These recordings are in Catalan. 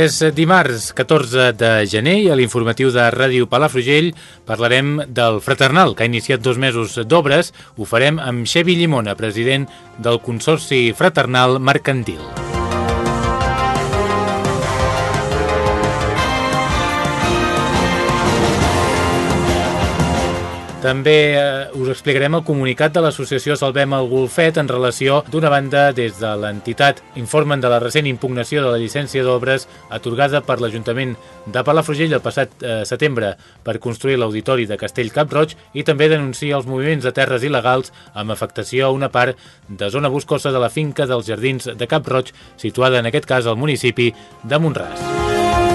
És dimarts 14 de gener i a l'informatiu de Ràdio Palafrugell parlarem del Fraternal, que ha iniciat dos mesos d'obres. Ho farem amb Xevi Llimona, president del Consorci Fraternal Mercantil. També eh, us explicarem el comunicat de l'associació Salvem el Golfet en relació d'una banda des de l'entitat informen de la recent impugnació de la llicència d'obres atorgada per l'Ajuntament de Palafrugell el passat eh, setembre per construir l'auditori de Castell Cap-roig i també denuncia els moviments de terres il·legals amb afectació a una part de zona boscosa de la finca dels Jardins de Cap-roig situada en aquest cas al municipi de Montràs.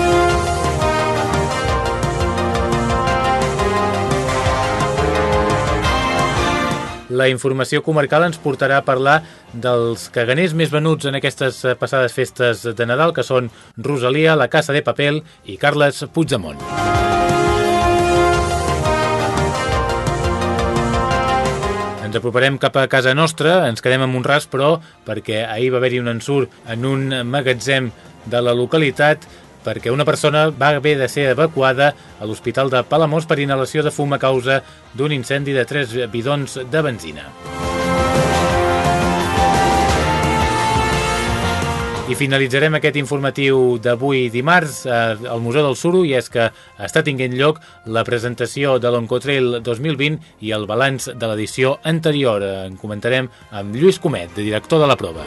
La informació comarcal ens portarà a parlar dels caganers més venuts en aquestes eh, passades festes de Nadal, que són Rosalia, La Casa de Papel i Carles Puigdemont. Ens aproparem cap a casa nostra, ens quedem a Montràs, però perquè ahir va haver-hi un ensurt en un magatzem de la localitat perquè una persona va haver de ser evacuada a l'Hospital de Palamós per inhalació de fum a causa d'un incendi de 3 bidons de benzina. I finalitzarem aquest informatiu d'avui dimarts eh, al Museu del Suro i és que està tinguent lloc la presentació de l'Oncotrail 2020 i el balanç de l'edició anterior. En comentarem amb Lluís Comet, director de la prova.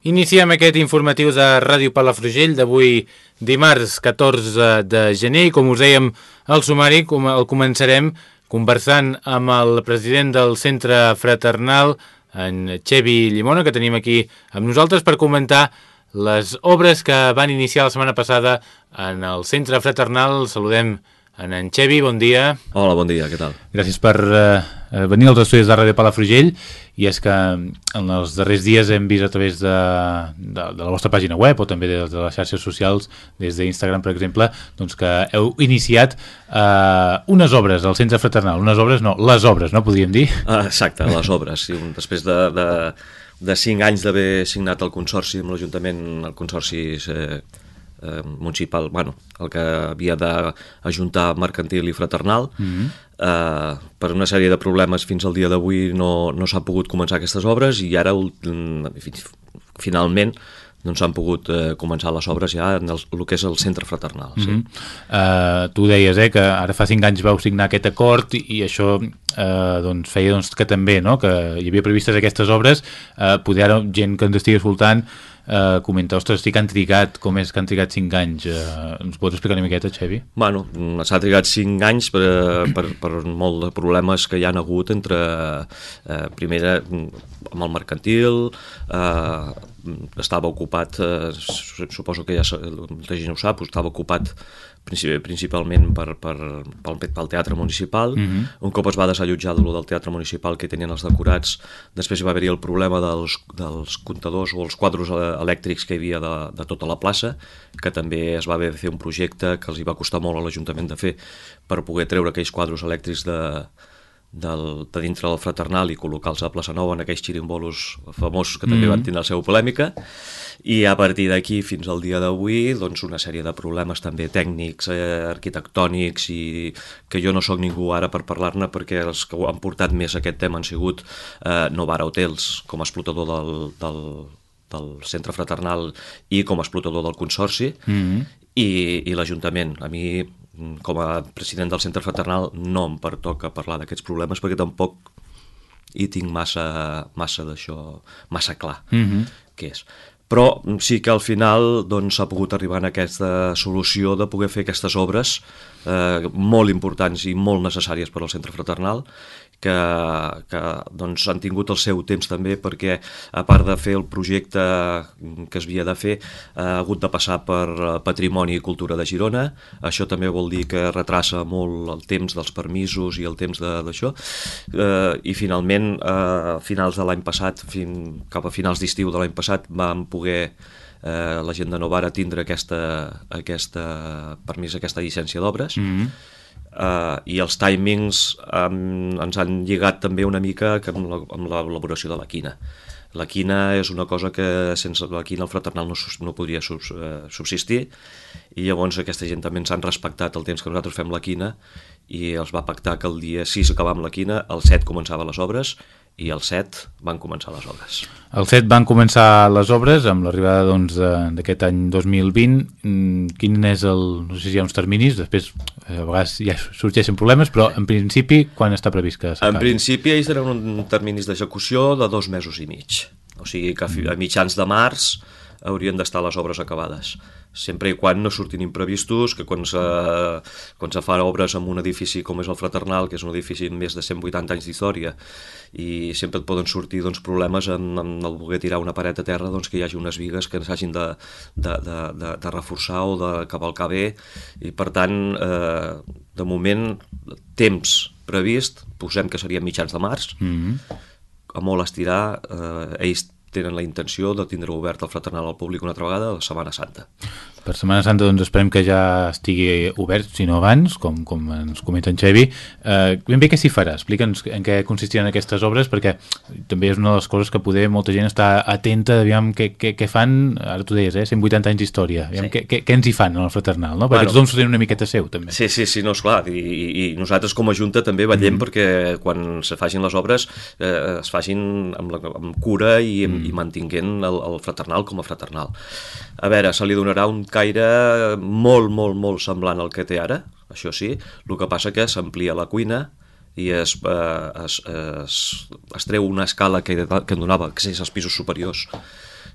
Iniciem aquest informatiu de Ràdio Palafrugell d'avui dimarts 14 de gener i com us dèiem al sumari el començarem conversant amb el president del Centre Fraternal, en Xevi Llimona, que tenim aquí amb nosaltres per comentar les obres que van iniciar la setmana passada en el Centre Fraternal. Saludem en en Xevi, bon dia. Hola, bon dia, què tal? Gràcies per eh, venir als estudis de Ràdio Palafrugell i és que en els darrers dies hem vist a través de, de, de la vostra pàgina web o també de, de les xarxes socials, des d'Instagram, per exemple, doncs que heu iniciat eh, unes obres al Centre Fraternal. Unes obres, no, les obres, no podríem dir? Ah, exacte, les obres. Sí, després de, de, de cinc anys d'haver signat el Consorci amb l'Ajuntament, el Consorci... Eh, eh, municipal, bueno, el que havia d'ajuntar mercantil i fraternal. Mm -hmm. eh, per una sèrie de problemes fins al dia d'avui no, no s'ha pogut començar aquestes obres i ara finalment doncs han pogut eh, començar les obres ja en el, el que és el centre fraternal. Sí. Mm -hmm. uh, tu deies eh, que ara fa cinc anys vau signar aquest acord i, i això uh, doncs, feia doncs, que també no, que hi havia previstes aquestes obres, uh, poder ara gent que ens estigui escoltant eh, comenta, ostres, estic han trigat, com és que han trigat 5 anys? Eh, ens pots explicar una miqueta, Xevi? Bueno, s'ha trigat 5 anys per, per, per molt de problemes que hi han hagut entre, eh, primera, amb el mercantil, eh, estava ocupat, eh, suposo que ja la gent ho sap, estava ocupat principalment per, per, pel, pel Teatre Municipal. Mhm. -huh. Un cop es va desallotjar de del Teatre Municipal que tenien els decorats, després va haver-hi el problema dels, dels comptadors o els quadros elèctrics que hi havia de, de tota la plaça, que també es va haver de fer un projecte que els hi va costar molt a l'Ajuntament de fer per poder treure aquells quadros elèctrics de, del, de dintre del fraternal i col·locar-los a Plaça Nova en aquells xirimbolos famosos que també mm -hmm. van tindre la seva polèmica i a partir d'aquí fins al dia d'avui doncs una sèrie de problemes també tècnics, eh, arquitectònics i que jo no sóc ningú ara per parlar-ne perquè els que han portat més aquest tema han sigut eh, Novara Hotels com a explotador del, del, del centre fraternal i com a explotador del consorci mm -hmm. i, i l'Ajuntament. A mi com a president del centre fraternal no em pertoca parlar d'aquests problemes perquè tampoc hi tinc massa, massa d'això, massa clar mm -hmm. què és. però sí que al final s'ha doncs, pogut arribar a aquesta solució de poder fer aquestes obres eh, molt importants i molt necessàries per al centre fraternal que, que doncs, han tingut el seu temps també perquè a part de fer el projecte que es havia de fer ha hagut de passar per eh, Patrimoni i Cultura de Girona. Això també vol dir que retrassa molt el temps dels permisos i el temps d'això. Eh, i finalment a finals de l'any passat fin, cap a finals d'estiu de l'any passat vam poder eh, la gent de Novara tindre aquesta, aquesta permís, aquesta llicència d'obres. Mm -hmm Uh, i els timings um, ens han lligat també una mica amb l'elaboració de la quina. La quina és una cosa que sense la quina el fraternal no, no podria eh, subsistir i llavors aquesta gent també ens han respectat el temps que nosaltres fem la quina i els va pactar que el dia 6 acabàvem la quina, el 7 començava les obres i el 7 van començar les obres. El 7 van començar les obres amb l'arribada doncs, d'aquest doncs, any 2020. Mm, quin és el... no sé si hi ha uns terminis, després eh, a vegades ja sorgeixen problemes, però en principi quan està previst que s'acabi? En principi ells tenen un terminis d'execució de dos mesos i mig. O sigui que a mitjans de març haurien d'estar les obres acabades sempre i quan no surtin imprevistos, que quan se, quan se fa obres en un edifici com és el Fraternal, que és un edifici amb més de 180 anys d'història, i sempre et poden sortir doncs, problemes en, en el voler tirar una paret a terra, doncs, que hi hagi unes vigues que s'hagin de, de, de, de, de reforçar o de cavalcar bé, i per tant, eh, de moment, temps previst, posem que seria mitjans de març, mm -hmm. a molt estirar, eh, ells tenen la intenció de tindre obert el fraternal al públic una altra vegada la Setmana Santa. Per Setmana Santa doncs esperem que ja estigui obert, si no abans, com, com ens comenta en Xevi. Eh, ben bé què s'hi farà? Explica'ns en què consistiran aquestes obres, perquè també és una de les coses que poder molta gent està atenta, aviam què, què, què fan, ara tu deies, eh, 180 anys d'història, aviam sí. què, què, què ens hi fan en el fraternal, no? Perquè bueno, tothom s'ho una miqueta seu, també. Sí, sí, sí, no, esclar, i, i, i nosaltres com a Junta també vetllem mm -hmm. perquè quan se facin les obres eh, es facin amb, la, amb cura i, mm -hmm. I mantinguent el, el fraternal com a fraternal. A veure, se li donarà un caire molt, molt, molt semblant al que té ara, això sí, el que passa que s'amplia la cuina i es, eh, es, es, es treu una escala que, que donava accés als pisos superiors,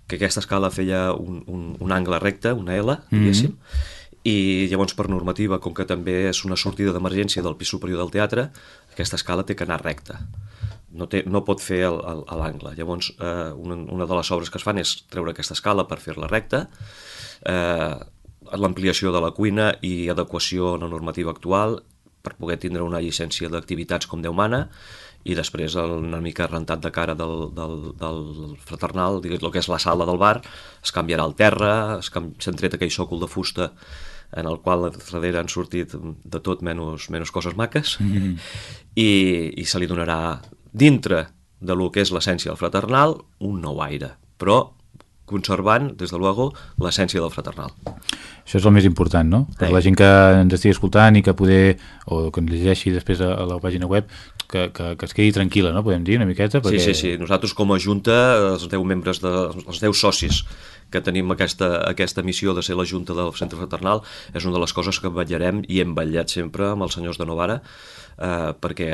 que aquesta escala feia un, un, un angle recte, una L, mhm. diguéssim, mm -hmm. i llavors per normativa, com que també és una sortida d'emergència del pis superior del teatre, aquesta escala té que anar recta no, té, no pot fer l'angle. Llavors, eh, una, una de les obres que es fan és treure aquesta escala per fer-la recta, eh, l'ampliació de la cuina i adequació a la normativa actual per poder tindre una llicència d'activitats com Déu mana, i després una mica rentat de cara del, del, del fraternal, digues, el que és la sala del bar, es canviarà el terra, s'han tret aquell sòcol de fusta en el qual darrere han sortit de tot menys, menys coses maques, mm -hmm. i, i se li donarà dintre de lo que és l'essència del fraternal, un nou aire, però conservant, des de luego, l'essència del fraternal. Això és el més important, no? Per sí. la gent que ens estigui escoltant i que poder, o que ens llegeixi després a, a la pàgina web, que, que, que es quedi tranquil·la, no? Podem dir una miqueta? Perquè... Sí, sí, sí. Nosaltres com a Junta, els 10 membres, de, els 10 socis que tenim aquesta, aquesta missió de ser la Junta del Centre Fraternal, és una de les coses que vetllarem i hem vetllat sempre amb els senyors de Novara, eh, perquè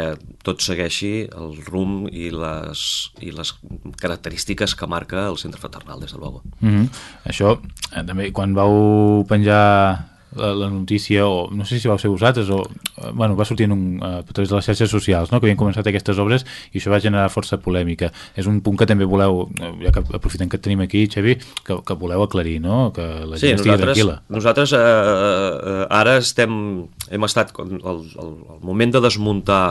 tot segueixi el rumb i les, i les característiques que marca el centre fraternal, des de luego. Mm -hmm. Això, eh, també, quan vau penjar la, la notícia, o no sé si vau ser vosaltres, o eh, bueno, va sortir en un, uh, a través de les xarxes socials, no? que havien començat aquestes obres i això va generar força polèmica. És un punt que també voleu, ja que aprofitem que tenim aquí, Xavi, que, que voleu aclarir, no? que la gent sí, estigui tranquil·la. Nosaltres eh, eh, ara estem, hem estat, el, el, el moment de desmuntar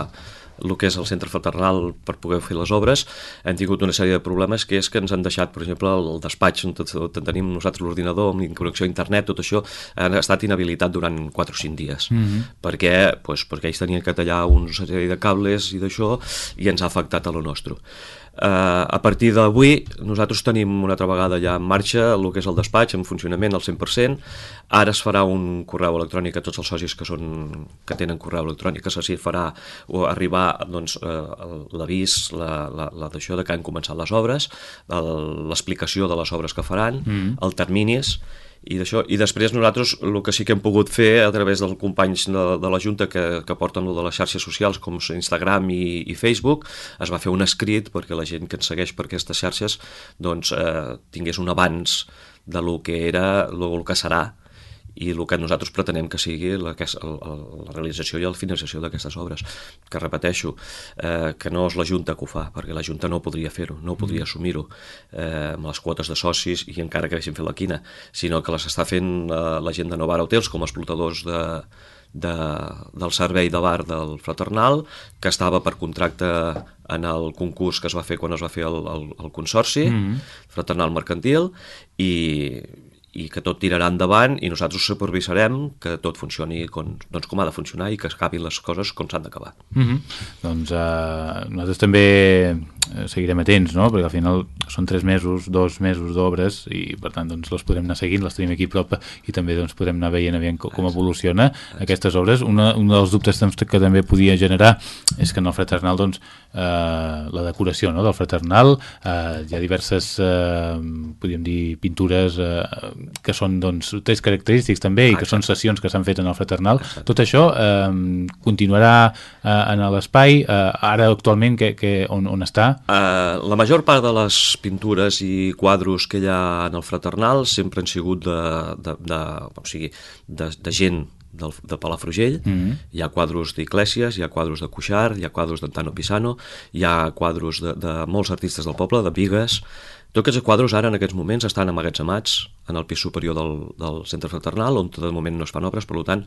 el que és el centre fraternal per poder fer les obres, hem tingut una sèrie de problemes que és que ens han deixat, per exemple, el despatx on tenim nosaltres l'ordinador amb connexió a internet, tot això ha estat inhabilitat durant 4 o 5 dies, mm -hmm. perquè, pues, perquè ells tenien que tallar una sèrie de cables i d'això i ens ha afectat a lo nostre. Uh, a partir d'avui nosaltres tenim una altra vegada ja en marxa el que és el despatx en funcionament al 100%. Ara es farà un correu electrònic a tots els socis que, són, que tenen correu electrònic, que s'hi farà o arribar doncs, uh, l'avís, la, la, la d'això de que han començat les obres, l'explicació de les obres que faran, mm. el terminis, i d'això i després nosaltres el que sí que hem pogut fer a través dels companys de, de la Junta que, que porten lo de les xarxes socials com Instagram i, i Facebook es va fer un escrit perquè la gent que ens segueix per aquestes xarxes doncs, eh, tingués un abans de lo que era, lo, lo que serà i el que nosaltres pretenem que sigui la, la, la realització i la finalització d'aquestes obres, que repeteixo, eh, que no és la Junta que ho fa, perquè la Junta no podria fer-ho, no podria mm. assumir-ho eh, amb les quotes de socis i encara que haguessin fet la quina, sinó que les està fent eh, la gent de Novara Hotels com a explotadors de, de, del servei de bar del Fraternal, que estava per contracte en el concurs que es va fer quan es va fer el, el, el consorci, mm -hmm. Fraternal Mercantil, i, i que tot tirarà endavant i nosaltres supervisarem que tot funcioni com, doncs, com ha de funcionar i que acabin les coses com s'han d'acabar. Mm -hmm. Doncs uh, nosaltres també eh, seguirem atents, no? perquè al final són tres mesos, dos mesos d'obres i per tant doncs, les podrem anar seguint, les tenim aquí a prop i també doncs, podrem anar veient, veient com, com evoluciona Exacte. aquestes obres. Una, un dels dubtes que també podia generar és que en el fraternal doncs, eh, la decoració no? del fraternal, eh, hi ha diverses eh, podríem dir pintures eh, que són doncs, tres característics també i que són sessions que s'han fet en el fraternal. Exacte. Tot això eh, continuarà eh, en l'espai, eh, ara actualment que, que, on, on està? Uh, la major part de les pintures i quadros que hi ha en el fraternal sempre han sigut de, de, de, o sigui, de, de gent del, de Palafrugell, mm -hmm. hi ha quadros d'Iglesias, hi ha quadros de Cuixart, hi ha quadros d'Antano Pisano, hi ha quadros de, de molts artistes del poble, de Vigues, tots aquests quadros ara en aquests moments estan amagatzemats en el pis superior del, del centre fraternal, on de moment no es fan obres, per tant,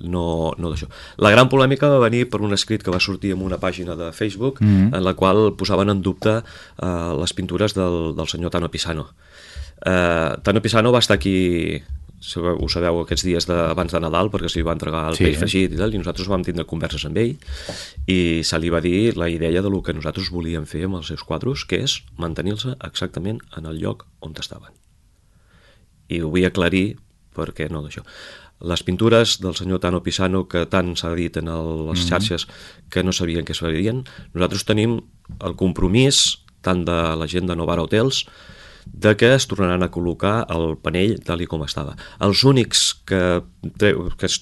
no, no d'això. La gran polèmica va venir per un escrit que va sortir en una pàgina de Facebook, mm -hmm. en la qual posaven en dubte eh, les pintures del, del senyor Tano Pisano. Eh, Tano Pisano va estar aquí ho sabeu aquests dies de, abans de Nadal perquè se li va entregar el sí, peix fregit i tal, i nosaltres vam tindre converses amb ell i se li va dir la idea de lo que nosaltres volíem fer amb els seus quadros que és mantenir-se exactament en el lloc on estaven. I ho vull aclarir perquè no d'això. Les pintures del senyor Tano Pisano que tant s'ha dit en el, les -hmm. xarxes que no sabien que es farien nosaltres tenim el compromís tant de la gent de Novara Hotels de que es tornaran a col·locar el panell tal com estava. Els únics que, que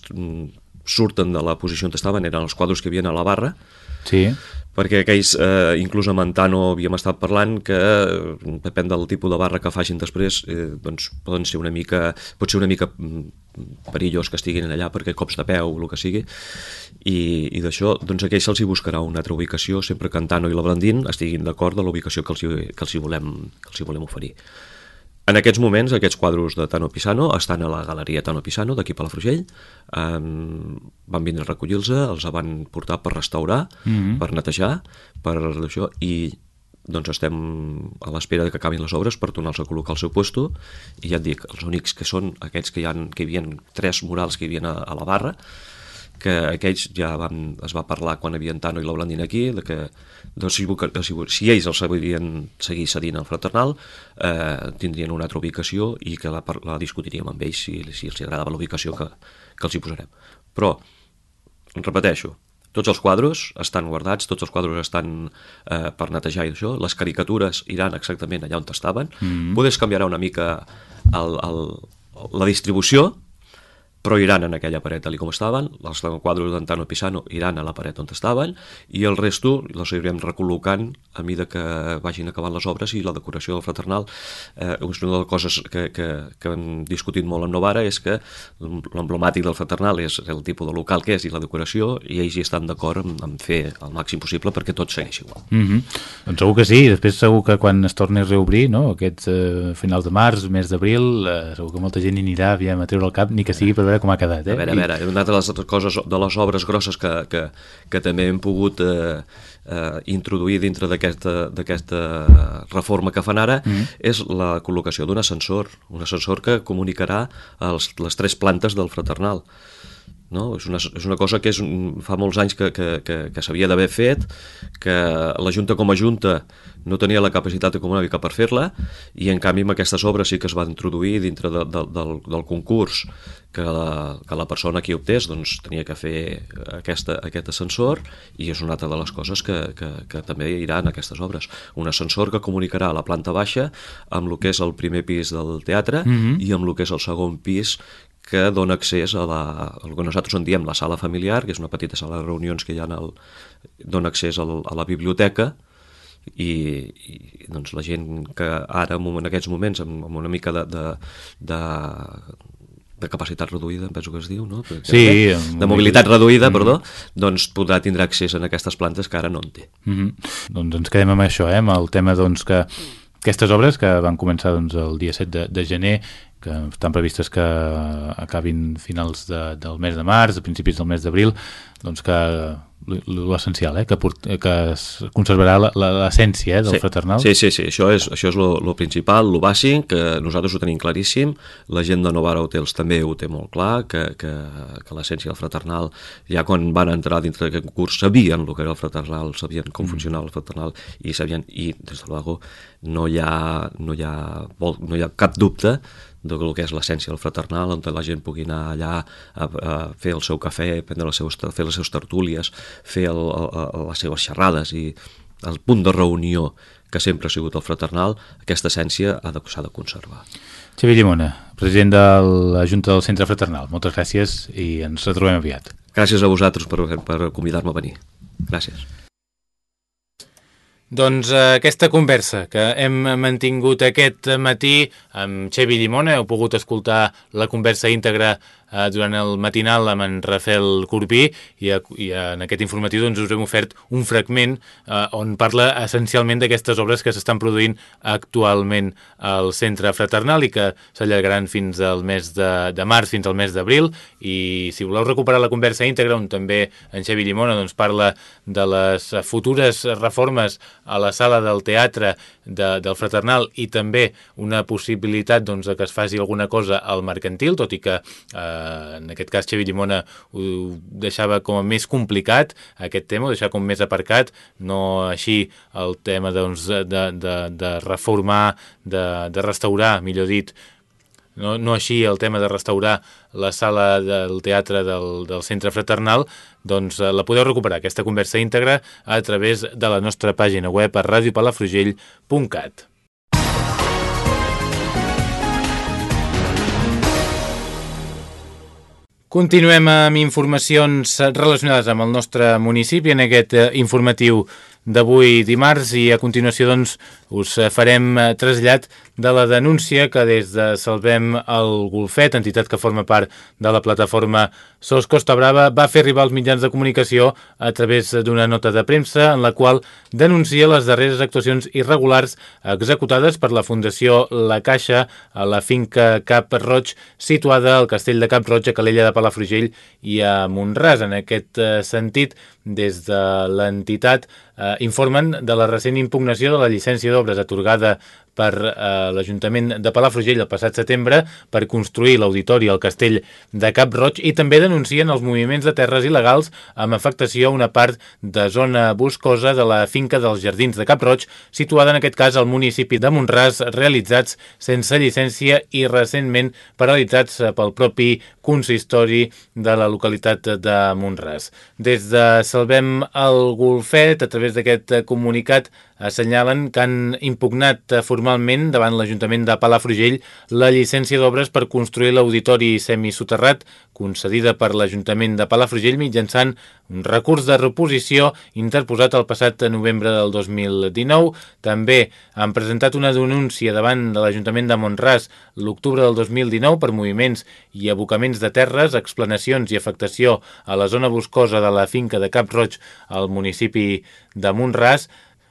surten de la posició on estaven eren els quadros que hi havia a la barra, sí perquè aquells, eh, inclús a Mantano havíem estat parlant que eh, depèn del tipus de barra que facin després eh, doncs poden ser una mica pot ser una mica mm, perillós que estiguin allà perquè cops de peu o el que sigui i, i d'això doncs aquells se'ls hi buscarà una altra ubicació sempre que Antano i la Brandín estiguin d'acord de la ubicació que els, hi, que els hi volem, que els hi volem oferir en aquests moments, aquests quadros de Tano Pisano estan a la galeria Tano Pisano d'aquí a Palafrugell. Um, van vindre a recollir-los, els van portar per restaurar, mm -hmm. per netejar, per això, i doncs estem a l'espera de que acabin les obres per tornar-los a col·locar al seu puesto i ja et dic, els únics que són aquests que hi, ha, que hi havia tres murals que hi havia a, a la barra que aquells ja van, es va parlar quan havia Tano i la Blandina aquí, de que doncs, si, si, si ells els sabien seguir cedint al fraternal, eh, tindrien una altra ubicació i que la, la discutiríem amb ells si, si els agradava la ubicació que, que els hi posarem. Però, repeteixo, tots els quadros estan guardats, tots els quadros estan eh, per netejar i això, les caricatures iran exactament allà on estaven, mm -hmm. podes canviarà una mica el, el, la distribució, però iran en aquella paret tal com estaven, els quadros d'Antano Pisano iran a la paret on estaven, i el resto els irem recol·locant a mida que vagin acabant les obres i la decoració del fraternal. Eh, una de les coses que, que, que hem discutit molt amb Novara és que l'emblemàtic del fraternal és el tipus de local que és i la decoració, i ells hi estan d'acord en, en fer el màxim possible perquè tot segueixi igual. Mm -hmm. Doncs segur que sí, després segur que quan es torni a reobrir, no? aquests eh, finals de març, mes d'abril, eh, segur que molta gent hi anirà aviam, a treure el cap, ni que sigui per com ha quedat. Eh? A veure, a veure, una de les coses, de les obres grosses que, que, que també hem pogut eh, eh, introduir dintre d'aquesta reforma que fan ara mm -hmm. és la col·locació d'un ascensor, un ascensor que comunicarà els, les tres plantes del fraternal no? És, una, és una cosa que és un, fa molts anys que, que, que, que s'havia d'haver fet, que la Junta com a Junta no tenia la capacitat econòmica per fer-la i en canvi amb aquestes obres sí que es van introduir dintre de, de, del, del concurs que la, que la persona que optés doncs, tenia que fer aquesta, aquest ascensor i és una altra de les coses que, que, que també irà en aquestes obres. Un ascensor que comunicarà la planta baixa amb el que és el primer pis del teatre mm -hmm. i amb el que és el segon pis que dona accés a la, el que nosaltres en diem la sala familiar, que és una petita sala de reunions que hi ha en el, dona accés al, a la biblioteca i, i doncs la gent que ara en aquests moments amb, amb una mica de, de, de de capacitat reduïda, penso que es diu, no? Que, sí. De, de mobilitat reduïda, mm -hmm. perdó, doncs podrà tindre accés a aquestes plantes que ara no en té. Mm -hmm. Doncs ens quedem amb això, eh? amb el tema doncs, que aquestes obres que van començar doncs, el dia 7 de, de gener que estan previstes que acabin finals de, del mes de març, a principis del mes d'abril, doncs que l'essencial, eh? que, que es conservarà l'essència eh? del sí. fraternal. Sí, sí, sí, això és, això és lo, lo principal, lo bàsic, que nosaltres ho tenim claríssim, la gent de Novara Hotels també ho té molt clar, que, que, que l'essència del fraternal, ja quan van entrar dintre d'aquest curs sabien el que era el fraternal, sabien com mm. funcionava el fraternal i sabien, i des de luego no hi ha, no hi ha, no hi ha cap dubte del que és l'essència del fraternal, on la gent pugui anar allà a, a fer el seu cafè, prendre les seves, fer les seves tertúlies, fer el, el, les seves xerrades i el punt de reunió que sempre ha sigut el fraternal, aquesta essència s'ha de, de conservar. Xavier Llimona, president de la Junta del Centre Fraternal, moltes gràcies i ens retrobem aviat. Gràcies a vosaltres per, per convidar-me a venir. Gràcies. Doncs eh, aquesta conversa que hem mantingut aquest matí amb Xevi Llimona, heu pogut escoltar la conversa íntegra eh, durant el matinal amb en Rafael Corbí i, a, i en aquest informatiu doncs, us hem ofert un fragment eh, on parla essencialment d'aquestes obres que s'estan produint actualment al Centre Fraternal i que s'allargaran fins al mes de, de març, fins al mes d'abril. I si voleu recuperar la conversa íntegra on també en Xavi Llimona doncs, parla de les futures reformes a la sala del teatre de, del Fraternal i també una possibilitat doncs, que es faci alguna cosa al mercantil, tot i que eh, en aquest cas Xavi Llimona ho deixava com a més complicat aquest tema, ho deixava com més aparcat no així el tema doncs, de, de, de reformar de, de restaurar, millor dit no, no així el tema de restaurar la sala del teatre del, del Centre Fraternal, doncs eh, la podeu recuperar, aquesta conversa íntegra, a través de la nostra pàgina web a radiopalafrugell.cat. Continuem amb informacions relacionades amb el nostre municipi en aquest eh, informatiu d'avui dimarts i a continuació doncs, us farem eh, trasllat de la denúncia que des de Salvem el Golfet, entitat que forma part de la plataforma SOS Costa Brava, va fer arribar als mitjans de comunicació a través d'una nota de premsa en la qual denuncia les darreres actuacions irregulars executades per la Fundació La Caixa a la finca Cap Roig, situada al castell de Cap Roig, a Calella de Palafrugell i a Montràs. En aquest eh, sentit, des de l'entitat eh, informen de la recent impugnació de la llicència d'obres atorgada per eh, l'Ajuntament de Palafrugell el passat setembre per construir l'auditori al castell de Cap Roig i també denuncien els moviments de terres il·legals amb afectació a una part de zona boscosa de la finca dels Jardins de Cap Roig, situada en aquest cas al municipi de Montràs, realitzats sense llicència i recentment paralitzats pel propi consistori de la localitat de Montràs. Des de Salvem el Golfet, a través d'aquest comunicat, assenyalen que han impugnat formalment davant l'Ajuntament de Palafrugell la llicència d'obres per construir l'auditori semisoterrat concedida per l'Ajuntament de Palafrugell mitjançant un recurs de reposició interposat el passat novembre del 2019. També han presentat una denúncia davant de l'Ajuntament de Montràs l'octubre del 2019 per moviments i abocaments de terres, explanacions i afectació a la zona boscosa de la finca de Cap Roig al municipi de Montràs.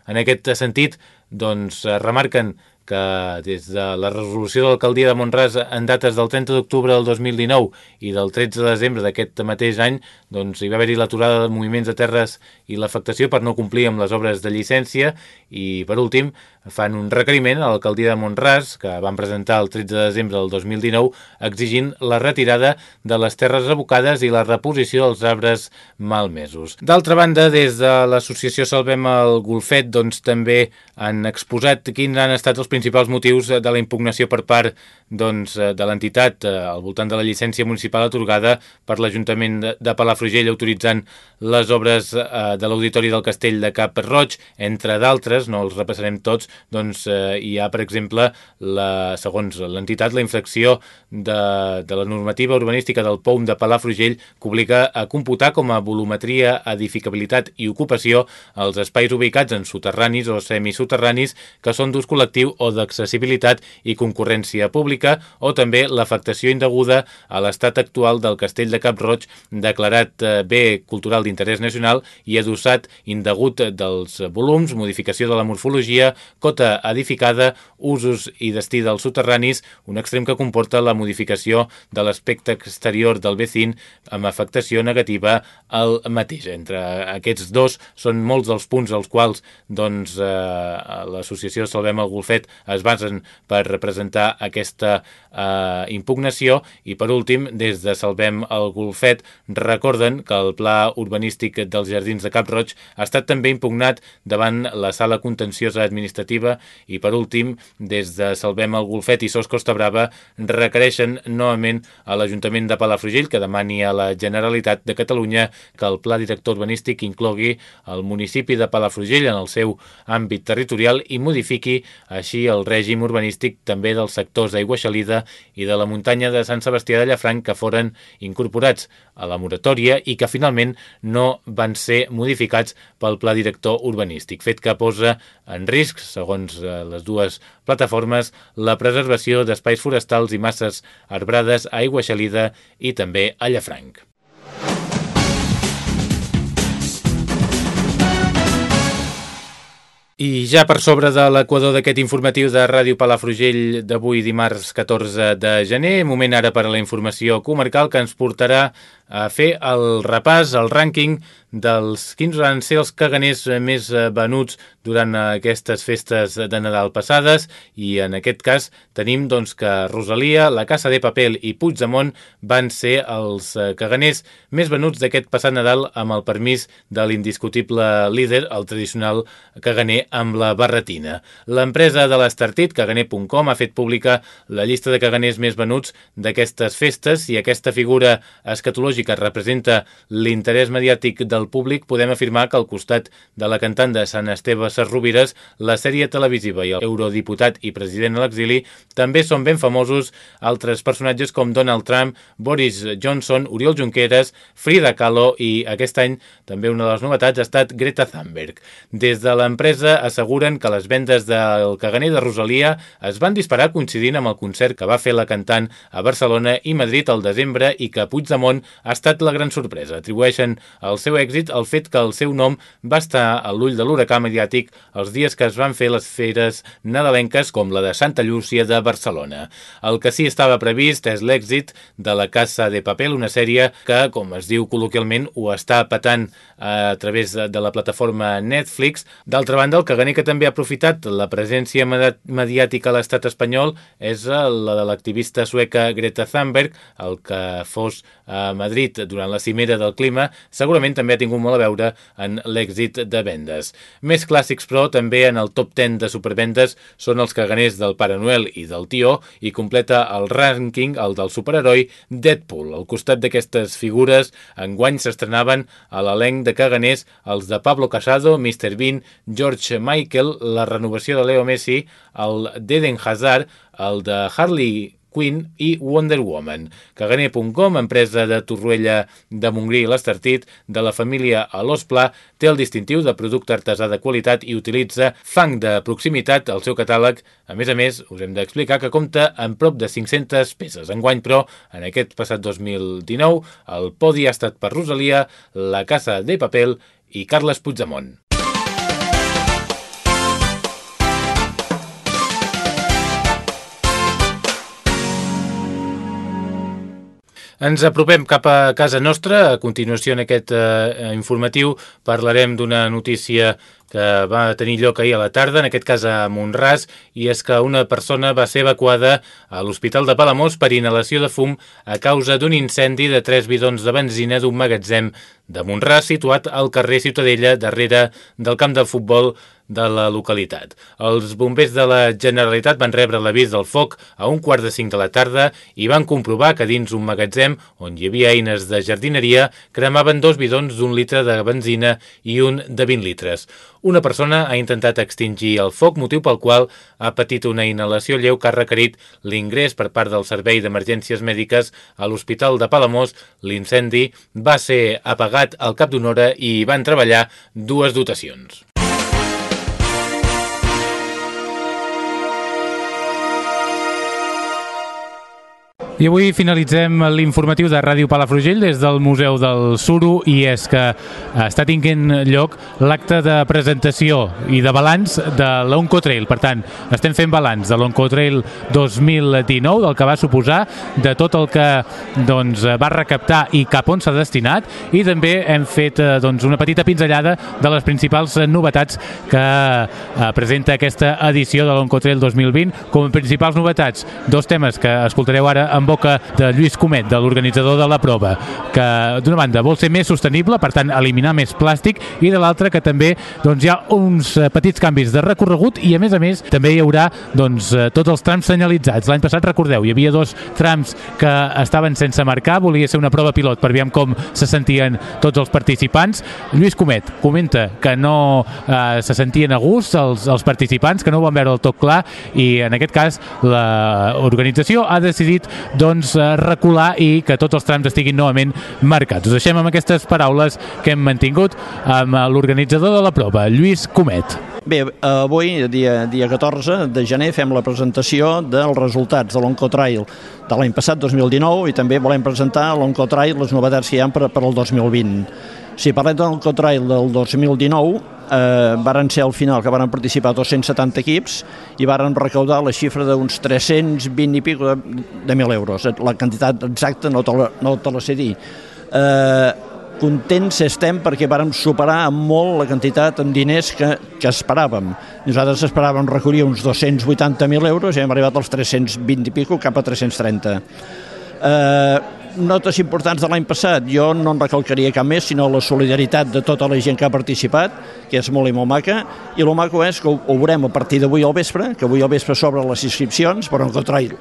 En aquest sentit, doncs, remarquen que des de la resolució de l'alcaldia de Montràs en dates del 30 d'octubre del 2019 i del 13 de desembre d'aquest mateix any doncs hi va haver-hi l'aturada de moviments de terres i l'afectació per no complir amb les obres de llicència i per últim fan un requeriment a l'alcaldia de Montràs, que van presentar el 13 de desembre del 2019, exigint la retirada de les terres abocades i la reposició dels arbres malmesos. D'altra banda, des de l'associació Salvem el Golfet, doncs també han exposat quins han estat els principals motius de la impugnació per part doncs, de l'entitat eh, al voltant de la llicència municipal atorgada per l'Ajuntament de Palafrugell autoritzant les obres eh, de l'Auditori del Castell de Cap Roig, entre d'altres, no els repassarem tots, doncs eh, hi ha, per exemple, la, segons l'entitat, la infracció de, de la normativa urbanística del POUM de Palafrugell que obliga a computar com a volumetria, edificabilitat i ocupació els espais ubicats en soterranis o semisoterranis que són d'ús col·lectiu o d'accessibilitat i concurrència pública o també l'afectació indeguda a l'estat actual del castell de Cap Roig declarat eh, bé cultural d'interès nacional i adossat indegut dels volums, modificació de la morfologia, cota edificada, usos i destí dels soterranis, un extrem que comporta la modificació de l'aspecte exterior del vecín amb afectació negativa al mateix. Entre aquests dos són molts dels punts als quals doncs, eh, l'associació Salvem el Golfet es basen per representar aquesta eh, impugnació. I per últim, des de Salvem el Golfet recorden que el pla urbanístic dels Jardins de Cap Roig ha estat també impugnat davant la sala contenciosa administrativa. I, per últim, des de Salvem el Golfet i Sos Costa Brava requereixen novament a l'Ajuntament de Palafrugell que demani a la Generalitat de Catalunya que el pla director urbanístic inclogui el municipi de Palafrugell en el seu àmbit territorial i modifiqui així el règim urbanístic també dels sectors d'Aigua Xalida i de la muntanya de Sant Sebastià de Llafranc que foren incorporats a la moratòria i que finalment no van ser modificats pel pla director urbanístic, fet que posa en risc, segons eh, les dues plataformes, la preservació d'espais forestals i masses arbrades a aigua xalida i també a Llafranc. I ja per sobre de l'equador d'aquest informatiu de Ràdio Palafrugell d'avui dimarts 14 de gener, moment ara per a la informació comarcal que ens portarà a fer el repàs, el rànquing dels quins van ser els caganers més eh, venuts durant aquestes festes de Nadal passades i en aquest cas tenim doncs, que Rosalia, La Casa de Papel i Puigdemont van ser els eh, caganers més venuts d'aquest passat Nadal amb el permís de l'indiscutible líder, el tradicional caganer amb la barretina. L'empresa de l'Estartit, caganer.com, ha fet pública la llista de caganers més venuts d'aquestes festes i aquesta figura escatològica que representa l'interès mediàtic del públic, podem afirmar que al costat de la cantant de Sant Esteve Sarrovires, la sèrie televisiva i el eurodiputat i president a l'exili també són ben famosos altres personatges com Donald Trump, Boris Johnson, Oriol Junqueras, Frida Kahlo i aquest any també una de les novetats ha estat Greta Thunberg. Des de l'empresa asseguren que les vendes del caganer de Rosalia es van disparar coincidint amb el concert que va fer la cantant a Barcelona i Madrid al desembre i que Puigdemont ha estat la gran sorpresa. Atribueixen el seu èxit al fet que el seu nom va estar a l'ull de l'huracà mediàtic els dies que es van fer les feres nadalenques com la de Santa Llúcia de Barcelona. El que sí estava previst és l'èxit de la Casa de Papel, una sèrie que, com es diu col·loquialment, ho està patant a través de la plataforma Netflix. D'altra banda, el que també ha aprofitat la presència mediàtica a l'estat espanyol és la de l'activista sueca Greta Thunberg, el que fos a Madrid durant la cimera del clima segurament també ha tingut molt a veure en l'èxit de vendes. Més clàssics, però, també en el top 10 de supervendes són els caganers del Pare Noel i del Tió i completa el rànquing el del superheroi Deadpool. Al costat d'aquestes figures, enguany s'estrenaven a l'elenc de caganers els de Pablo Casado, Mr. Bean, George Michael, la renovació de Leo Messi, el d'Eden Hazard, el de Harley Queen i Wonder Woman. Caganer.com, empresa de Torruella de Montgrí i l'Estartit, de la família Alós Pla, té el distintiu de producte artesà de qualitat i utilitza fang de proximitat al seu catàleg. A més a més, us hem d'explicar que compta amb prop de 500 peces. Enguany, però, en aquest passat 2019, el podi ha estat per Rosalia, la Casa de Papel i Carles Puigdemont. Ens apropem cap a casa nostra. A continuació, en aquest eh, informatiu, parlarem d'una notícia que va tenir lloc ahir a la tarda, en aquest cas a Montràs, i és que una persona va ser evacuada a l'Hospital de Palamós per inhalació de fum a causa d'un incendi de tres bidons de benzina d'un magatzem de Montràs situat al carrer Ciutadella, darrere del camp de futbol de la localitat. Els bombers de la Generalitat van rebre l'avís del foc a un quart de cinc de la tarda i van comprovar que dins un magatzem on hi havia eines de jardineria cremaven dos bidons d'un litre de benzina i un de 20 litres. Una persona ha intentat extingir el foc, motiu pel qual ha patit una inhalació lleu que ha requerit l'ingrés per part del Servei d'Emergències Mèdiques a l'Hospital de Palamós. L'incendi va ser apagat al cap d'una hora i van treballar dues dotacions. I avui finalitzem l'informatiu de Ràdio Palafrugell des del Museu del Suro i és que està tinguent lloc l'acte de presentació i de balanç de l'Oncotrail. Per tant, estem fent balanç de l'Oncotrail 2019, del que va suposar, de tot el que doncs, va recaptar i cap on s'ha destinat i també hem fet eh, doncs, una petita pinzellada de les principals novetats que eh, presenta aquesta edició de l'Oncotrail 2020. Com a principals novetats, dos temes que escoltareu ara amb boca de Lluís Comet, de l'organitzador de la prova, que d'una banda vol ser més sostenible, per tant eliminar més plàstic, i de l'altra que també doncs, hi ha uns eh, petits canvis de recorregut i a més a més també hi haurà doncs, eh, tots els trams senyalitzats. L'any passat, recordeu, hi havia dos trams que estaven sense marcar, volia ser una prova pilot per veure com se sentien tots els participants. Lluís Comet comenta que no eh, se sentien a gust els, els participants, que no ho van veure el tot clar i en aquest cas l'organització ha decidit doncs, eh, recular i que tots els trams estiguin novament marcats. Us deixem amb aquestes paraules que hem mantingut amb l'organitzador de la prova, Lluís Comet. Bé, avui, dia, dia 14 de gener, fem la presentació dels resultats de l'Oncotrail de l'any passat, 2019, i també volem presentar l'Oncotrail les novetats que hi ha per, per al 2020. Si parlem de l'Oncotrail del 2019, eh, varen ser al final que varen participar 270 equips i varen recaudar la xifra d'uns 320 i pico de, de 1.000 euros. La quantitat exacta no te la, no te la sé dir. Eh, contents estem perquè vàrem superar molt la quantitat en diners que, que esperàvem. Nosaltres esperàvem recollir uns 280.000 euros i hem arribat als 320 i pico cap a 330. Eh, notes importants de l'any passat, jo no en recalcaria cap més, sinó la solidaritat de tota la gent que ha participat, que és molt i molt maca, i el maco és que ho, ho veurem a partir d'avui al vespre, que avui al vespre s'obren les inscripcions per un Trail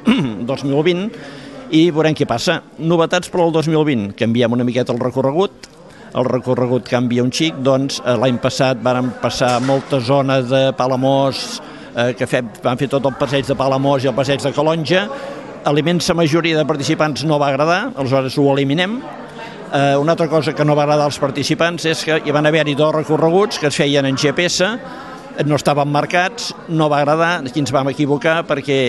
2020, i veurem què passa. Novetats per al 2020, canviem una miqueta el recorregut, el recorregut canvia un xic, doncs eh, l'any passat vàrem passar molta zona de Palamós, eh, que fem, van fer tot el passeig de Palamós i el passeig de Calonja, a l'immensa majoria de participants no va agradar, aleshores ho eliminem. Eh, una altra cosa que no va agradar als participants és que hi van haver-hi dos recorreguts que es feien en GPS, no estaven marcats, no va agradar, aquí ens vam equivocar perquè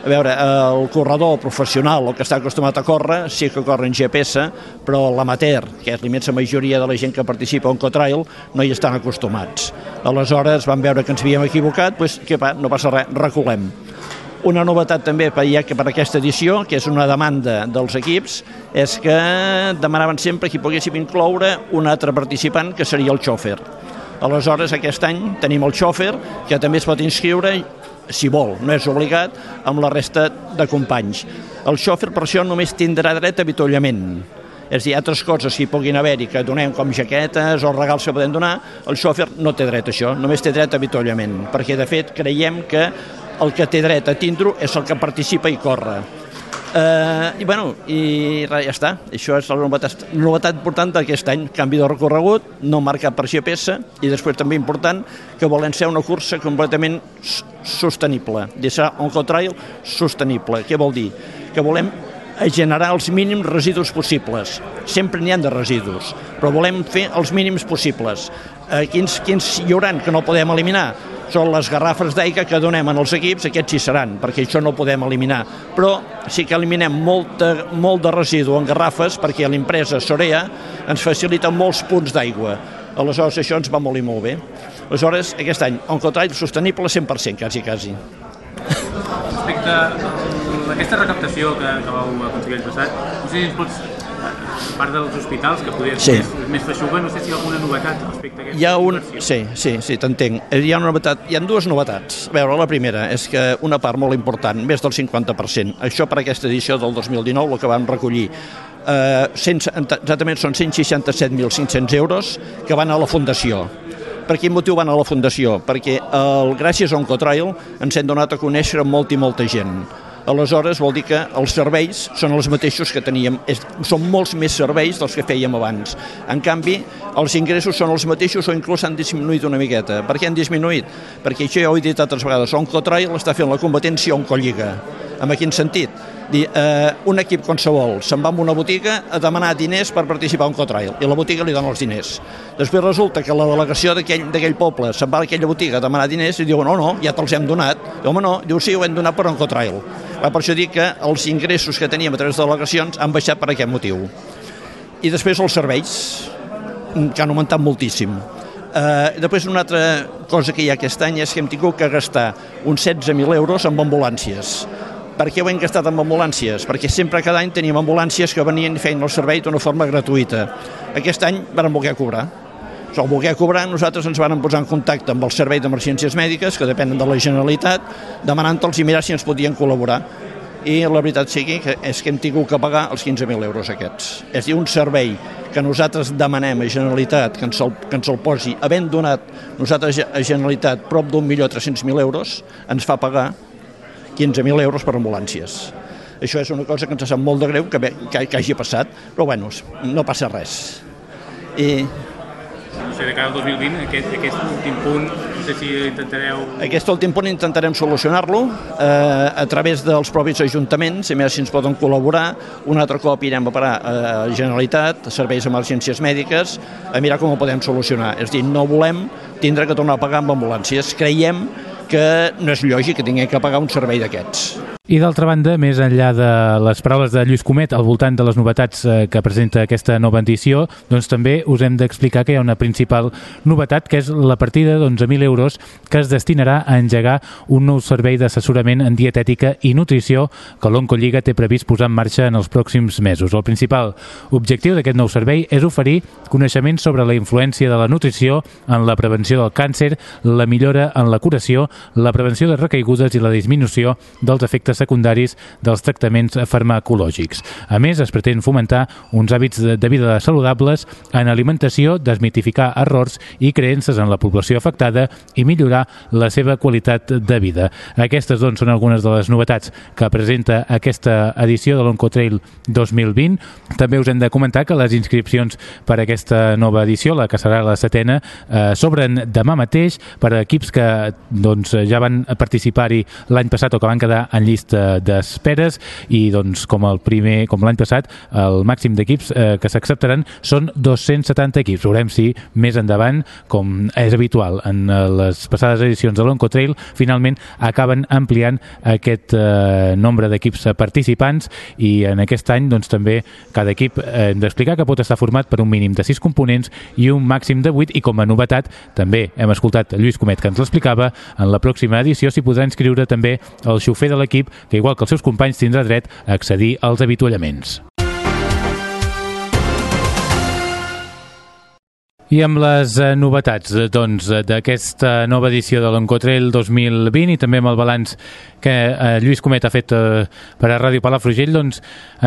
a veure, el corredor professional, el que està acostumat a córrer, sí que corre en GPS, però l'amater, que és l'immensa majoria de la gent que participa en Cotrail, no hi estan acostumats. Aleshores vam veure que ens havíem equivocat, doncs, què va, no passa res, reculem. Una novetat també per, ja que per aquesta edició, que és una demanda dels equips, és que demanaven sempre que hi poguéssim incloure un altre participant, que seria el xòfer. Aleshores, aquest any tenim el xòfer, que també es pot inscriure si vol, no és obligat, amb la resta de companys. El xòfer per això només tindrà dret a avituallament. És a dir, altres coses que hi puguin haver-hi que donem com jaquetes o regals que podem donar, el xòfer no té dret a això, només té dret a avituallament, perquè de fet creiem que el que té dret a tindre és el que participa i corre. Uh, I bueno, i ja està. Això és la novetat, novetat important d'aquest any. Canvi de recorregut, no marcat per GPS, i després també important que volen ser una cursa completament sostenible. De ser un co-trail sostenible. Què vol dir? Que volem generar els mínims residus possibles. Sempre n'hi han de residus, però volem fer els mínims possibles. Eh, quins, quins hi hauran que no podem eliminar? són les garrafes d'aigua que donem als equips, aquests hi seran, perquè això no podem eliminar. Però sí que eliminem molt de, molt de residu en garrafes perquè l'empresa Sorea ens facilita molts punts d'aigua. Aleshores, això ens va molt i molt bé. Aleshores, aquest any, un cotall sostenible 100%, quasi, quasi. Respecte a aquesta recaptació que, que vau aconseguir l'any passat, no sé si ens pots a part dels hospitals, que podria Sí. ser més, més feixuga, no sé si hi ha alguna novetat respecte a aquesta Hi ha un... Sí, sí, sí, t'entenc. Eh, Hi ha, una novetat... Hi ha dues novetats. A veure, la primera és que una part molt important, més del 50%, això per aquesta edició del 2019, el que vam recollir, eh, 100, exactament són 167.500 euros que van a la Fundació. Per quin motiu van a la Fundació? Perquè el, gràcies a Oncotrail ens hem donat a conèixer molta i molta gent. Aleshores vol dir que els serveis són els mateixos que teníem, és, són molts més serveis dels que fèiem abans. En canvi, els ingressos són els mateixos o inclús han disminuït una miqueta. Per què han disminuït? Perquè això ja ho he dit altres vegades, Oncotrail està fent la competència Oncolliga. En quin sentit? Dir, eh, un equip qualsevol se'n va a una botiga a demanar diners per participar en Cotrail i la botiga li dona els diners. Després resulta que la delegació d'aquell poble se'n va a aquella botiga a demanar diners i diuen, no, no, ja te'ls hem donat. I, home, no, diu, sí, ho hem donat per un Cotrail. Va, per això dic que els ingressos que teníem a través de delegacions han baixat per aquest motiu. I després els serveis, que han augmentat moltíssim. Uh, després una altra cosa que hi ha aquest any és que hem tingut que gastar uns 16.000 euros amb ambulàncies. Per què ho hem gastat amb ambulàncies? Perquè sempre cada any teníem ambulàncies que venien i feien el servei d'una forma gratuïta. Aquest any vam voler cobrar. Al voler cobrar, nosaltres ens vam posar en contacte amb el Servei d'Emergències Mèdiques, que depenen de la Generalitat, demanant-los i mirar si ens podien col·laborar. I la veritat sigui que és que hem tingut que pagar els 15.000 euros aquests. És dir, un servei que nosaltres demanem a Generalitat que ens el, que ens el posi, havent donat nosaltres a Generalitat prop d'un milió 300.000 euros, ens fa pagar 15.000 euros per ambulàncies. Això és una cosa que ens sap molt de greu que, que, que hagi passat, però bueno, no passa res. I sé, de cara al 2020, aquest, aquest últim punt, no sé si intentareu... aquest últim punt intentarem solucionar-lo eh, a través dels propis ajuntaments, a més si ens poden col·laborar. Un altre cop irem a parar a Generalitat, a serveis d'emergències mèdiques, a mirar com ho podem solucionar. És a dir, no volem tindre que tornar a pagar amb ambulàncies. Creiem que no és lògic que tinguem que pagar un servei d'aquests. I d'altra banda, més enllà de les paraules de Lluís Comet al voltant de les novetats eh, que presenta aquesta nova edició, doncs també us hem d'explicar que hi ha una principal novetat, que és la partida d'11.000 euros que es destinarà a engegar un nou servei d'assessorament en dietètica i nutrició que l'Oncolliga té previst posar en marxa en els pròxims mesos. El principal objectiu d'aquest nou servei és oferir coneixements sobre la influència de la nutrició en la prevenció del càncer, la millora en la curació, la prevenció de recaigudes i la disminució dels efectes secundaris dels tractaments farmacològics. A més, es pretén fomentar uns hàbits de, vida saludables en alimentació, desmitificar errors i creences en la població afectada i millorar la seva qualitat de vida. Aquestes doncs, són algunes de les novetats que presenta aquesta edició de l'Oncotrail 2020. També us hem de comentar que les inscripcions per a aquesta nova edició, la que serà la setena, eh, s'obren demà mateix per a equips que doncs, ja van participar-hi l'any passat o que van quedar en llista d'esperes i doncs com el primer com l'any passat el màxim d'equips eh, que s'acceptaran són 270 equips. Veurem si més endavant com és habitual. En eh, les passades edicions de l'Oncotrail finalment acaben ampliant aquest eh, nombre d'equips participants i en aquest any doncs també cada equip eh, hem d'explicar que pot estar format per un mínim de 6 components i un màxim de 8 i com a novetat també hem escoltat Lluís Comet que ens l'explicava en la pròxima edició s'hi podrà inscriure també el xofer de l'equip que igual que els seus companys tindrà dret a accedir als avituallaments. I amb les eh, novetats eh, doncs, eh, d'aquesta nova edició de l'Encotrail 2020 i també amb el balanç que eh, Lluís Comet ha fet eh, per a Ràdio Palafrugell, doncs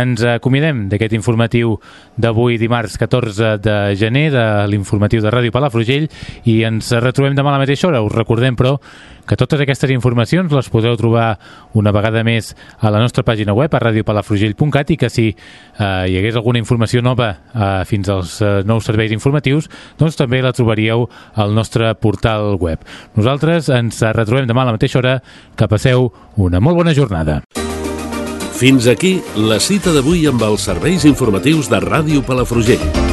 ens acomiadem d'aquest informatiu d'avui dimarts 14 de gener de l'informatiu de Ràdio Palafrugell i ens retrobem demà a la mateixa hora. Us recordem, però, que totes aquestes informacions les podeu trobar una vegada més a la nostra pàgina web a radiopalafrugell.cat i que si eh, hi hagués alguna informació nova eh, fins als eh, nous serveis informatius doncs també la trobaríeu al nostre portal web. Nosaltres ens retrobem demà a la mateixa hora. Que passeu una molt bona jornada. Fins aquí la cita d'avui amb els serveis informatius de Ràdio Palafrugell.